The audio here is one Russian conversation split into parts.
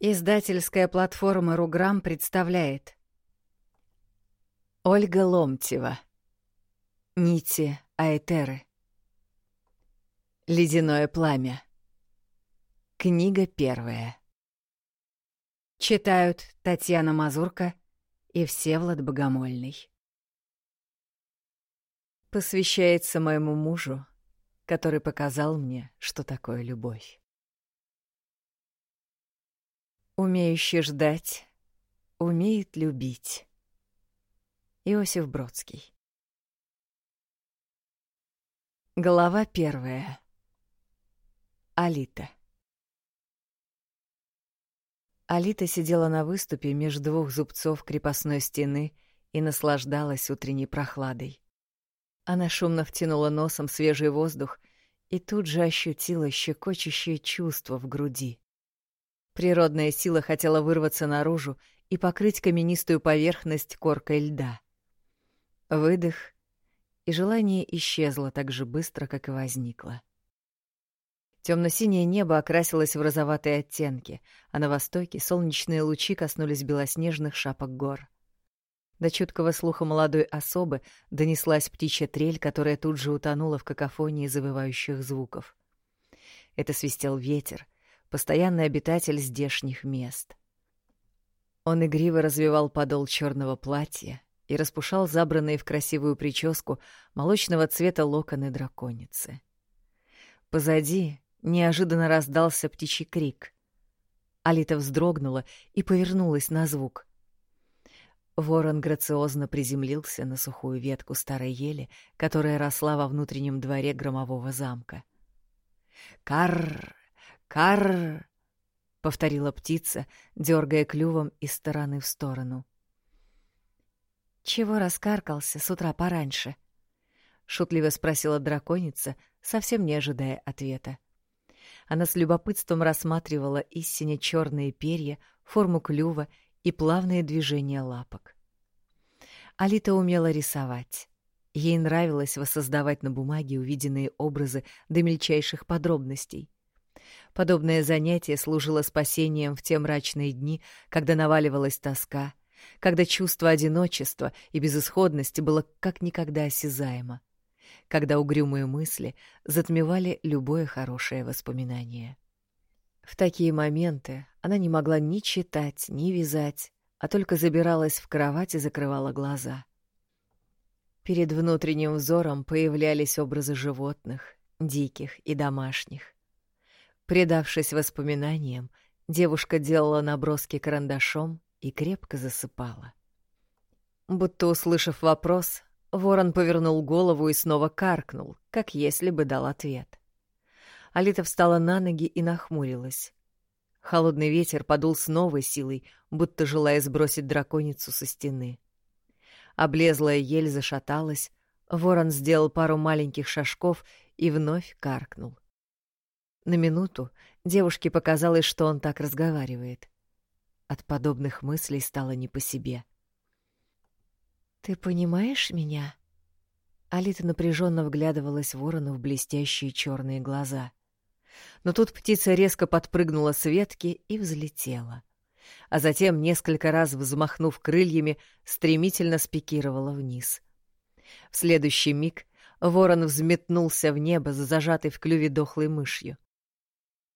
Издательская платформа «Руграм» представляет. Ольга Ломтева. Нити Аэтеры Ледяное пламя Книга первая. Читают Татьяна Мазурка и Всевлад Богомольный. Посвящается моему мужу, который показал мне, что такое любовь. Умеющий ждать, умеет любить. Иосиф Бродский. Глава первая. Алита. Алита сидела на выступе между двух зубцов крепостной стены и наслаждалась утренней прохладой. Она шумно втянула носом свежий воздух и тут же ощутила щекочущее чувство в груди. Природная сила хотела вырваться наружу и покрыть каменистую поверхность коркой льда. Выдох, и желание исчезло так же быстро, как и возникло. Темно-синее небо окрасилось в розоватые оттенки, а на востоке солнечные лучи коснулись белоснежных шапок гор. До чуткого слуха молодой особы донеслась птичья трель, которая тут же утонула в какофонии завывающих звуков. Это свистел ветер — постоянный обитатель здешних мест. Он игриво развивал подол черного платья и распушал забранные в красивую прическу молочного цвета локоны драконицы. Позади неожиданно раздался птичий крик. Алита вздрогнула и повернулась на звук. Ворон грациозно приземлился на сухую ветку старой ели, которая росла во внутреннем дворе громового замка. «Карр!» «Карр!» — повторила птица, дергая клювом из стороны в сторону. «Чего раскаркался с утра пораньше?» — шутливо спросила драконица, совсем не ожидая ответа. Она с любопытством рассматривала истине черные перья, форму клюва и плавные движения лапок. Алита умела рисовать. Ей нравилось воссоздавать на бумаге увиденные образы до мельчайших подробностей. Подобное занятие служило спасением в те мрачные дни, когда наваливалась тоска, когда чувство одиночества и безысходности было как никогда осязаемо, когда угрюмые мысли затмевали любое хорошее воспоминание. В такие моменты она не могла ни читать, ни вязать, а только забиралась в кровать и закрывала глаза. Перед внутренним взором появлялись образы животных, диких и домашних. Предавшись воспоминаниям, девушка делала наброски карандашом и крепко засыпала. Будто услышав вопрос, ворон повернул голову и снова каркнул, как если бы дал ответ. Алита встала на ноги и нахмурилась. Холодный ветер подул с новой силой, будто желая сбросить драконицу со стены. Облезлая ель зашаталась, ворон сделал пару маленьких шажков и вновь каркнул. На минуту девушке показалось, что он так разговаривает. От подобных мыслей стало не по себе. «Ты понимаешь меня?» Алита напряженно вглядывалась ворону в блестящие черные глаза. Но тут птица резко подпрыгнула с ветки и взлетела. А затем, несколько раз взмахнув крыльями, стремительно спикировала вниз. В следующий миг ворон взметнулся в небо за зажатой в клюве дохлой мышью.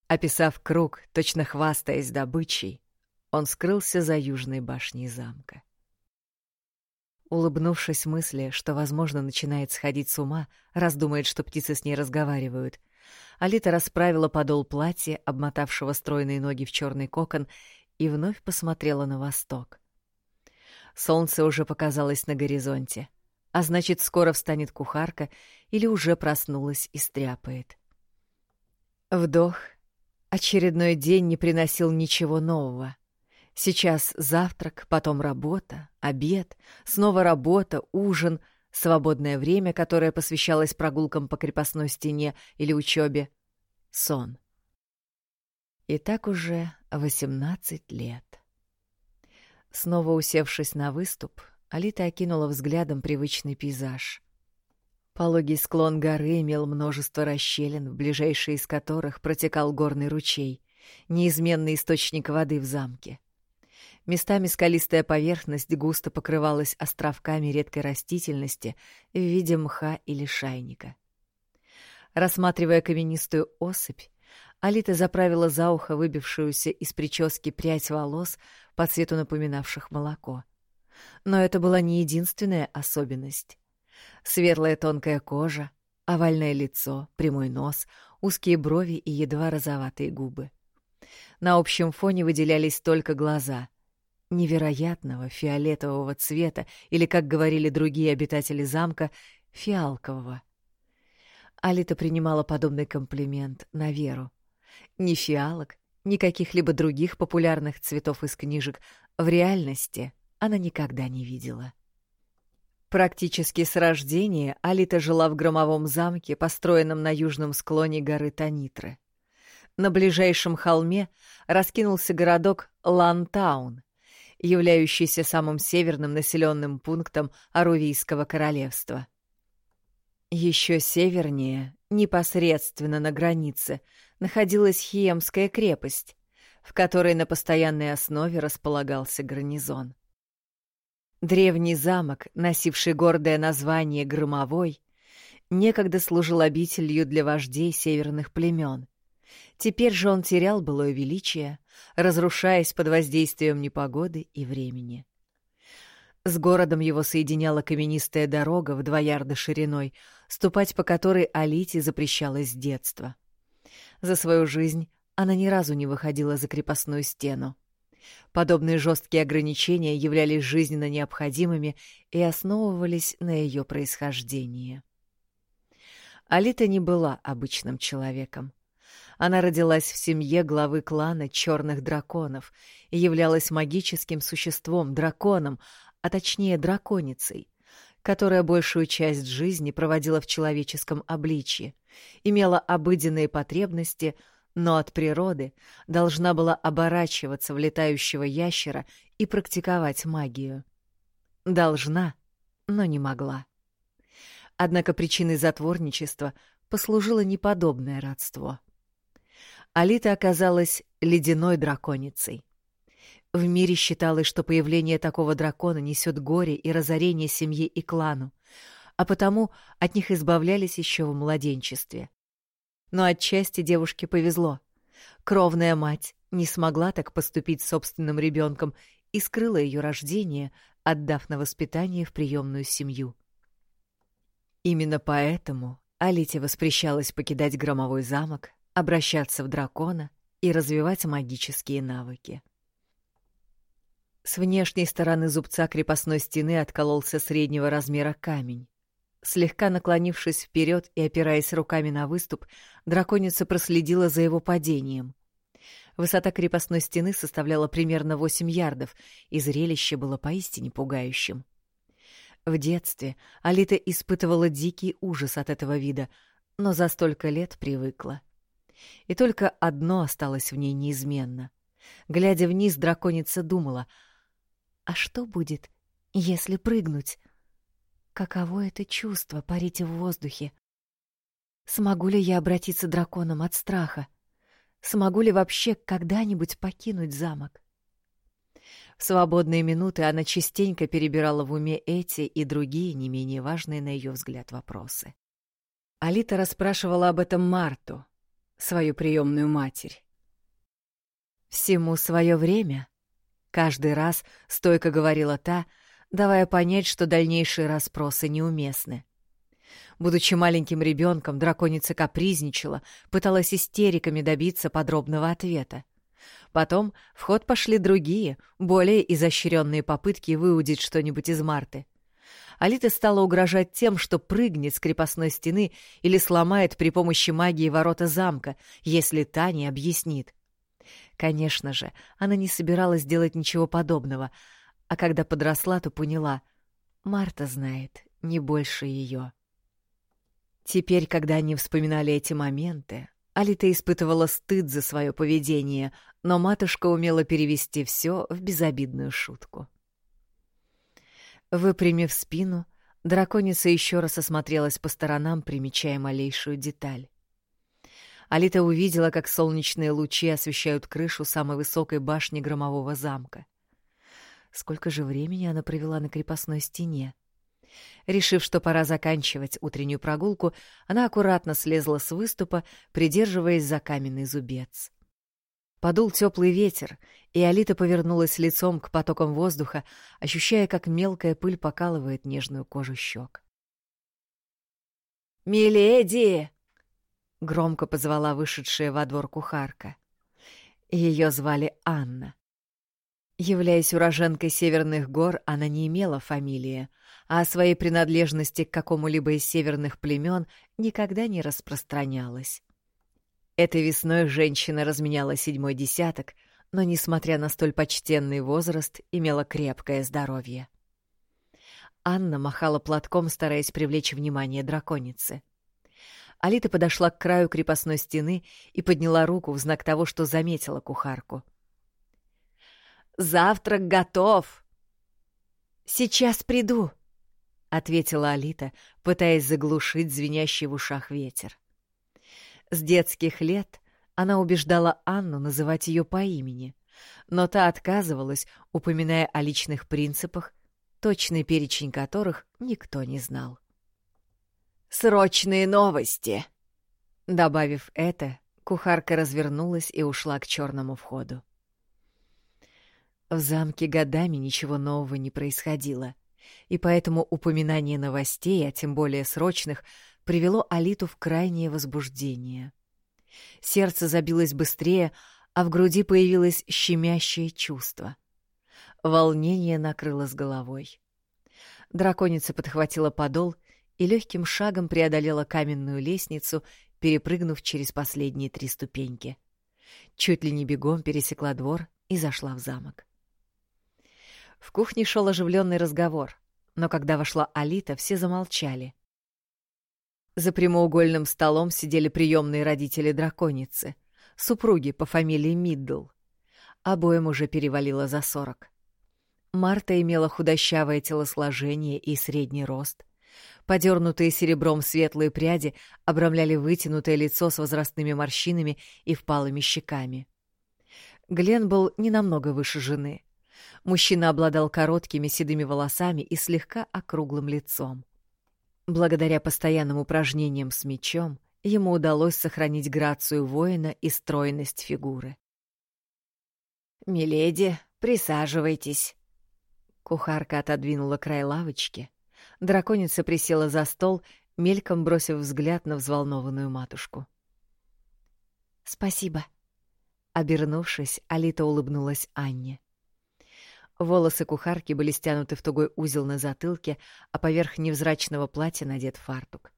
Описав круг, точно хвастаясь добычей, он скрылся за южной башней замка. Улыбнувшись мысли, что, возможно, начинает сходить с ума, раз что птицы с ней разговаривают, Алита расправила подол платья, обмотавшего стройные ноги в черный кокон, и вновь посмотрела на восток. Солнце уже показалось на горизонте, а значит, скоро встанет кухарка или уже проснулась и стряпает. Вдох, Очередной день не приносил ничего нового. Сейчас завтрак, потом работа, обед, снова работа, ужин, свободное время, которое посвящалось прогулкам по крепостной стене или учебе, сон. И так уже восемнадцать лет. Снова усевшись на выступ, Алита окинула взглядом привычный пейзаж. Пологий склон горы имел множество расщелин, в ближайшей из которых протекал горный ручей, неизменный источник воды в замке. Местами скалистая поверхность густо покрывалась островками редкой растительности в виде мха или шайника. Рассматривая каменистую особь, Алита заправила за ухо выбившуюся из прически прядь волос по цвету напоминавших молоко. Но это была не единственная особенность. Светлая тонкая кожа, овальное лицо, прямой нос, узкие брови и едва розоватые губы. На общем фоне выделялись только глаза — невероятного фиолетового цвета или, как говорили другие обитатели замка, фиалкового. Алита принимала подобный комплимент на веру. Ни фиалок, ни каких-либо других популярных цветов из книжек в реальности она никогда не видела. Практически с рождения Алита жила в громовом замке, построенном на южном склоне горы Танитры. На ближайшем холме раскинулся городок Лантаун, являющийся самым северным населенным пунктом Арувийского королевства. Еще севернее, непосредственно на границе, находилась Хиемская крепость, в которой на постоянной основе располагался гарнизон. Древний замок, носивший гордое название Громовой, некогда служил обителью для вождей северных племен. Теперь же он терял былое величие, разрушаясь под воздействием непогоды и времени. С городом его соединяла каменистая дорога в два ярда шириной, ступать по которой Алите запрещалось с детства. За свою жизнь она ни разу не выходила за крепостную стену. Подобные жесткие ограничения являлись жизненно необходимыми и основывались на ее происхождении. Алита не была обычным человеком. Она родилась в семье главы клана черных драконов и являлась магическим существом, драконом, а точнее драконицей, которая большую часть жизни проводила в человеческом обличье, имела обыденные потребности, но от природы должна была оборачиваться в летающего ящера и практиковать магию. Должна, но не могла. Однако причиной затворничества послужило неподобное родство. Алита оказалась ледяной драконицей. В мире считалось, что появление такого дракона несет горе и разорение семье и клану, а потому от них избавлялись еще в младенчестве. Но отчасти девушке повезло. Кровная мать не смогла так поступить с собственным ребенком и скрыла ее рождение, отдав на воспитание в приемную семью. Именно поэтому Алите воспрещалось покидать громовой замок, обращаться в дракона и развивать магические навыки. С внешней стороны зубца крепостной стены откололся среднего размера камень. Слегка наклонившись вперед и опираясь руками на выступ, драконица проследила за его падением. Высота крепостной стены составляла примерно 8 ярдов, и зрелище было поистине пугающим. В детстве Алита испытывала дикий ужас от этого вида, но за столько лет привыкла. И только одно осталось в ней неизменно. Глядя вниз, драконица думала — а что будет, если прыгнуть? Каково это чувство парить в воздухе? Смогу ли я обратиться драконом от страха? Смогу ли вообще когда-нибудь покинуть замок? В свободные минуты она частенько перебирала в уме эти и другие не менее важные на ее взгляд вопросы. Алита расспрашивала об этом Марту, свою приемную матерь. «Всему свое время», Каждый раз стойко говорила та, давая понять, что дальнейшие расспросы неуместны. Будучи маленьким ребенком, драконица капризничала, пыталась истериками добиться подробного ответа. Потом в ход пошли другие, более изощренные попытки выудить что-нибудь из Марты. Алита стала угрожать тем, что прыгнет с крепостной стены или сломает при помощи магии ворота замка, если та не объяснит. Конечно же, она не собиралась делать ничего подобного, а когда подросла, то поняла — Марта знает не больше ее. Теперь, когда они вспоминали эти моменты, Алита испытывала стыд за свое поведение, но матушка умела перевести все в безобидную шутку. Выпрямив спину, драконица еще раз осмотрелась по сторонам, примечая малейшую деталь. Алита увидела, как солнечные лучи освещают крышу самой высокой башни громового замка. Сколько же времени она провела на крепостной стене? Решив, что пора заканчивать утреннюю прогулку, она аккуратно слезла с выступа, придерживаясь за каменный зубец. Подул теплый ветер, и Алита повернулась лицом к потокам воздуха, ощущая, как мелкая пыль покалывает нежную кожу щек. «Миледи!» — громко позвала вышедшая во двор кухарка. Ее звали Анна. Являясь уроженкой Северных гор, она не имела фамилии, а о своей принадлежности к какому-либо из северных племен никогда не распространялась. Этой весной женщина разменяла седьмой десяток, но, несмотря на столь почтенный возраст, имела крепкое здоровье. Анна махала платком, стараясь привлечь внимание драконицы. Алита подошла к краю крепостной стены и подняла руку в знак того, что заметила кухарку. «Завтрак готов!» «Сейчас приду», — ответила Алита, пытаясь заглушить звенящий в ушах ветер. С детских лет она убеждала Анну называть ее по имени, но та отказывалась, упоминая о личных принципах, точный перечень которых никто не знал. «Срочные новости!» Добавив это, кухарка развернулась и ушла к черному входу. В замке годами ничего нового не происходило, и поэтому упоминание новостей, а тем более срочных, привело Алиту в крайнее возбуждение. Сердце забилось быстрее, а в груди появилось щемящее чувство. Волнение накрыло с головой. Драконица подхватила подол и легким шагом преодолела каменную лестницу, перепрыгнув через последние три ступеньки. Чуть ли не бегом пересекла двор и зашла в замок. В кухне шел оживленный разговор, но когда вошла Алита, все замолчали. За прямоугольным столом сидели приемные родители драконицы, супруги по фамилии Миддл. Обоим уже перевалило за сорок. Марта имела худощавое телосложение и средний рост. Подернутые серебром светлые пряди обрамляли вытянутое лицо с возрастными морщинами и впалыми щеками. Глен был не намного выше жены. Мужчина обладал короткими седыми волосами и слегка округлым лицом. Благодаря постоянным упражнениям с мечом ему удалось сохранить грацию воина и стройность фигуры. «Миледи, присаживайтесь». Кухарка отодвинула край лавочки. Драконица присела за стол, мельком бросив взгляд на взволнованную матушку. «Спасибо». Обернувшись, Алита улыбнулась Анне. Волосы кухарки были стянуты в тугой узел на затылке, а поверх невзрачного платья надет фартук.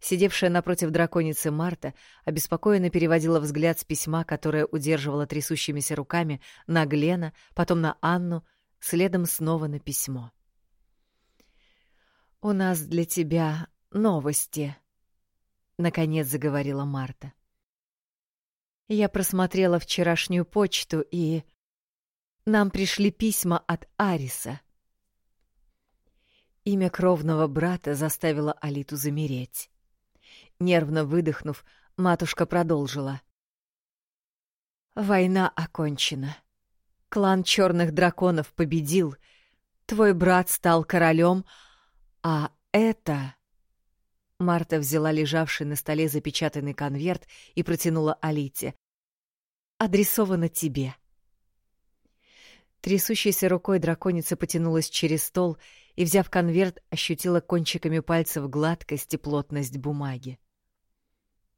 Сидевшая напротив драконицы Марта обеспокоенно переводила взгляд с письма, которое удерживала трясущимися руками, на Глена, потом на Анну, следом снова на письмо. «У нас для тебя новости», — наконец заговорила Марта. «Я просмотрела вчерашнюю почту и...» Нам пришли письма от Ариса. Имя кровного брата заставило Алиту замереть. Нервно выдохнув, матушка продолжила. «Война окончена. Клан черных драконов победил. Твой брат стал королем, а это...» Марта взяла лежавший на столе запечатанный конверт и протянула Алите. «Адресовано тебе». Трясущейся рукой драконица потянулась через стол и, взяв конверт, ощутила кончиками пальцев гладкость и плотность бумаги.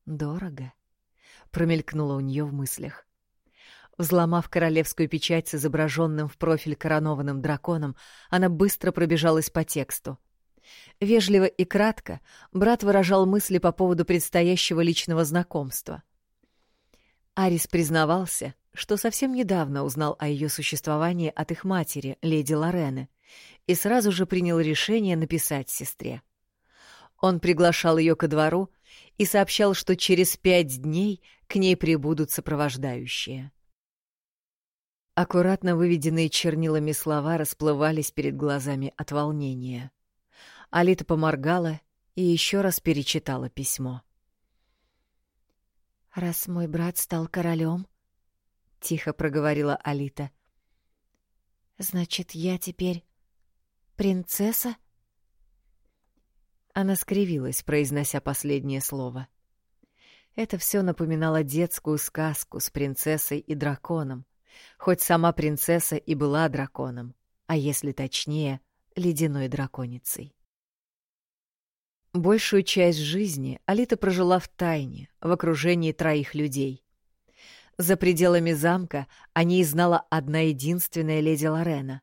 «Дорого», — промелькнуло у нее в мыслях. Взломав королевскую печать с изображенным в профиль коронованным драконом, она быстро пробежалась по тексту. Вежливо и кратко брат выражал мысли по поводу предстоящего личного знакомства. Арис признавался, что совсем недавно узнал о ее существовании от их матери, леди Лорены, и сразу же принял решение написать сестре. Он приглашал ее ко двору и сообщал, что через пять дней к ней прибудут сопровождающие. Аккуратно выведенные чернилами слова расплывались перед глазами от волнения. Алита поморгала и еще раз перечитала письмо. «Раз мой брат стал королем, тихо проговорила Алита, — «значит, я теперь принцесса?» Она скривилась, произнося последнее слово. Это все напоминало детскую сказку с принцессой и драконом, хоть сама принцесса и была драконом, а если точнее, ледяной драконицей. Большую часть жизни Алита прожила в тайне, в окружении троих людей. За пределами замка о ней знала одна единственная леди Лорена.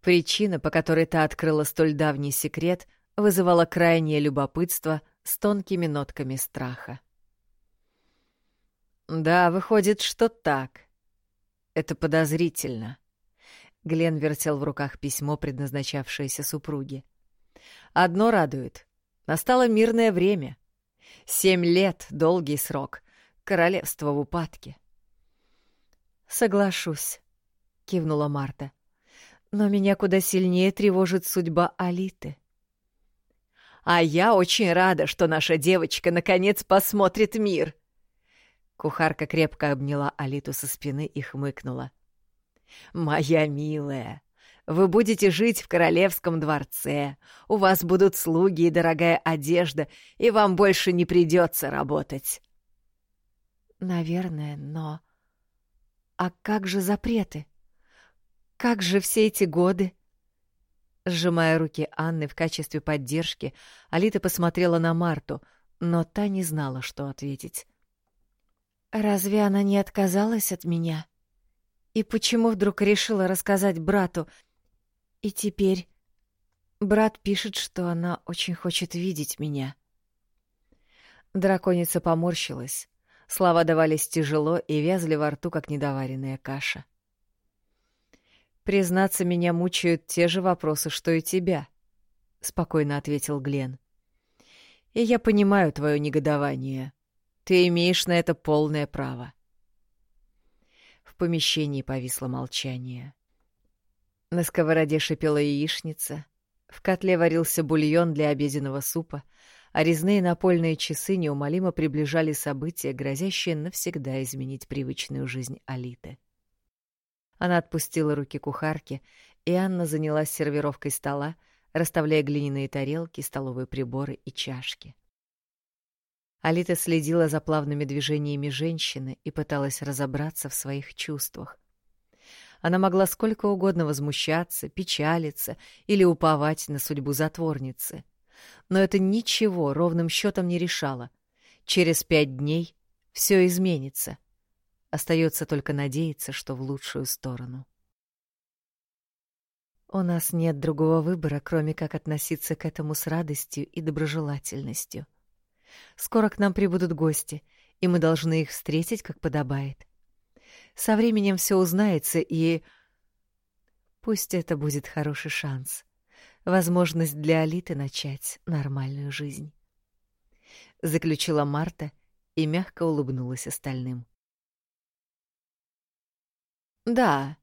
Причина, по которой та открыла столь давний секрет, вызывала крайнее любопытство с тонкими нотками страха. «Да, выходит, что так. Это подозрительно». Глен вертел в руках письмо, предназначавшееся супруге. «Одно радует. Настало мирное время. Семь лет — долгий срок. Королевство в упадке». «Соглашусь», — кивнула Марта. «Но меня куда сильнее тревожит судьба Алиты». «А я очень рада, что наша девочка наконец посмотрит мир», Кухарка крепко обняла Алиту со спины и хмыкнула. «Моя милая, вы будете жить в королевском дворце, у вас будут слуги и дорогая одежда, и вам больше не придется работать». «Наверное, но... А как же запреты? Как же все эти годы?» Сжимая руки Анны в качестве поддержки, Алита посмотрела на Марту, но та не знала, что ответить. Разве она не отказалась от меня? И почему вдруг решила рассказать брату? И теперь брат пишет, что она очень хочет видеть меня. Драконица поморщилась. Слова давались тяжело и вязли во рту, как недоваренная каша. «Признаться, меня мучают те же вопросы, что и тебя», — спокойно ответил Глен. «И я понимаю твое негодование. Ты имеешь на это полное право. В помещении повисло молчание. На сковороде шипела яичница, в котле варился бульон для обеденного супа, а резные напольные часы неумолимо приближали события, грозящие навсегда изменить привычную жизнь Алиты. Она отпустила руки кухарки, и Анна занялась сервировкой стола, расставляя глиняные тарелки, столовые приборы и чашки. Алита следила за плавными движениями женщины и пыталась разобраться в своих чувствах. Она могла сколько угодно возмущаться, печалиться или уповать на судьбу затворницы. Но это ничего ровным счетом не решало. Через пять дней все изменится. Остается только надеяться, что в лучшую сторону. У нас нет другого выбора, кроме как относиться к этому с радостью и доброжелательностью — Скоро к нам прибудут гости, и мы должны их встретить, как подобает. Со временем все узнается, и... Пусть это будет хороший шанс. Возможность для Алиты начать нормальную жизнь. Заключила Марта и мягко улыбнулась остальным. «Да,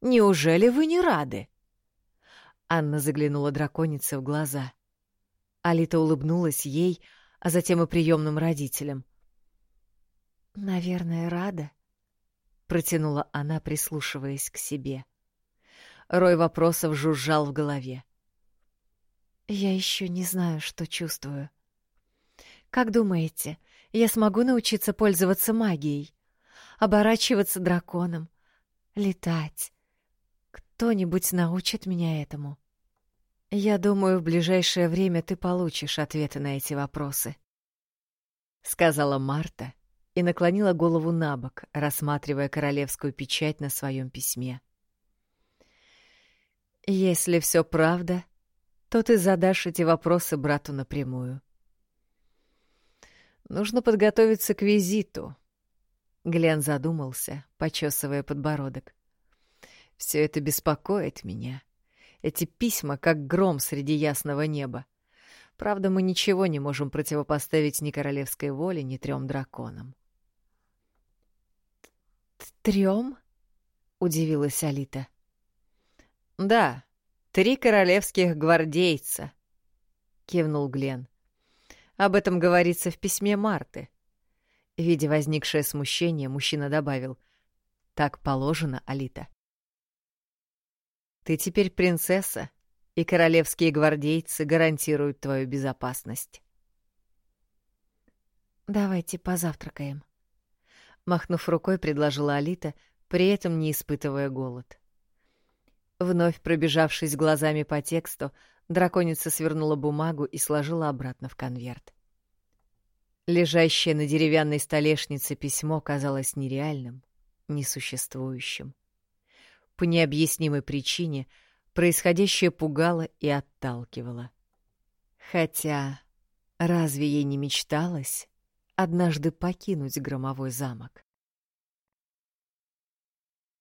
неужели вы не рады?» Анна заглянула драконице в глаза. Алита улыбнулась ей, а затем и приемным родителям. «Наверное, рада», — протянула она, прислушиваясь к себе. Рой вопросов жужжал в голове. «Я еще не знаю, что чувствую. Как думаете, я смогу научиться пользоваться магией? Оборачиваться драконом? Летать? Кто-нибудь научит меня этому?» Я думаю, в ближайшее время ты получишь ответы на эти вопросы, сказала Марта и наклонила голову на бок, рассматривая королевскую печать на своем письме. Если все правда, то ты задашь эти вопросы брату напрямую. Нужно подготовиться к визиту. Глен задумался, почесывая подбородок. Все это беспокоит меня. Эти письма, как гром среди ясного неба. Правда, мы ничего не можем противопоставить ни королевской воле, ни трем драконам. «Трем?» — удивилась Алита. «Да, три королевских гвардейца», — кивнул Глен. «Об этом говорится в письме Марты. Видя возникшее смущение, мужчина добавил. «Так положено, Алита». «Ты теперь принцесса, и королевские гвардейцы гарантируют твою безопасность». «Давайте позавтракаем», — махнув рукой, предложила Алита, при этом не испытывая голод. Вновь пробежавшись глазами по тексту, драконица свернула бумагу и сложила обратно в конверт. Лежащее на деревянной столешнице письмо казалось нереальным, несуществующим. По необъяснимой причине происходящее пугало и отталкивало. Хотя разве ей не мечталось однажды покинуть громовой замок.